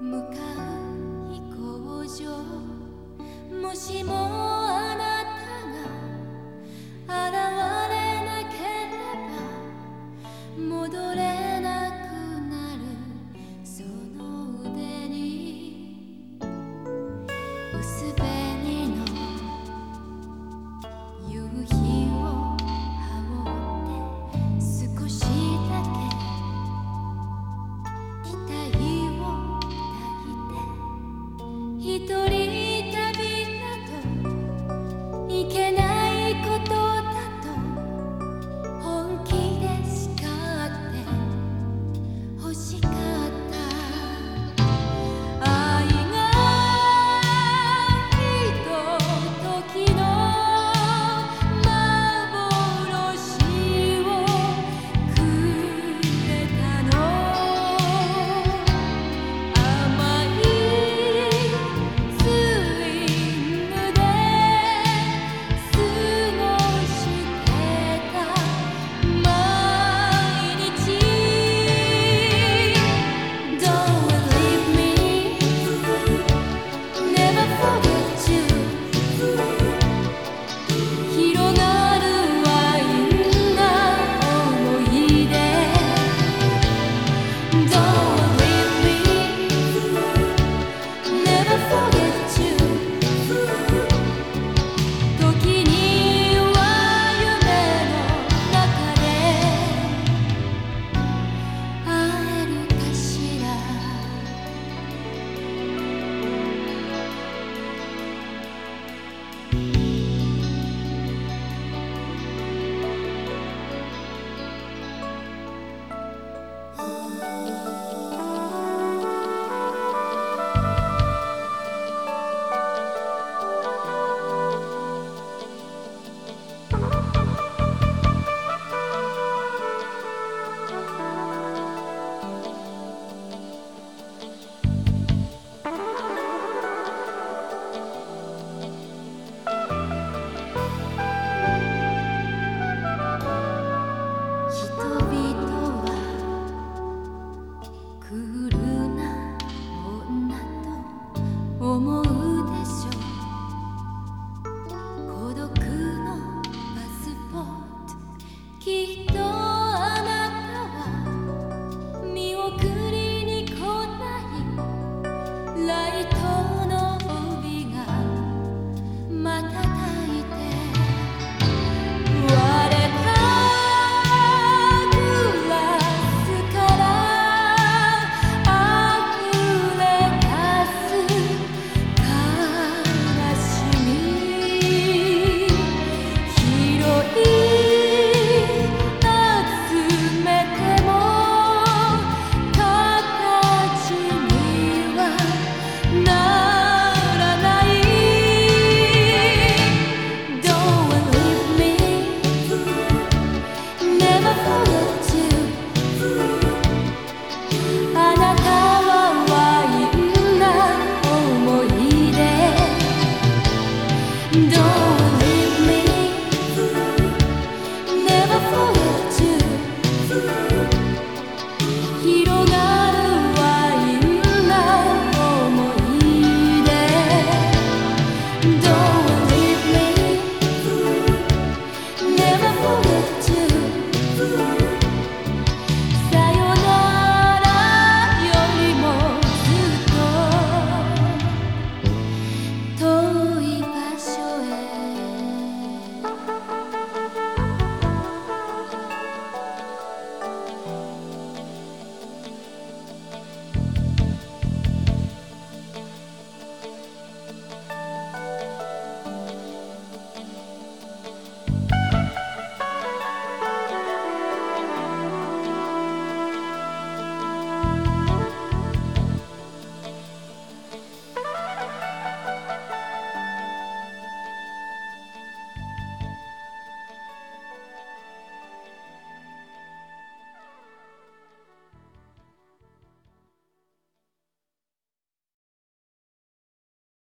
向かい工場もしも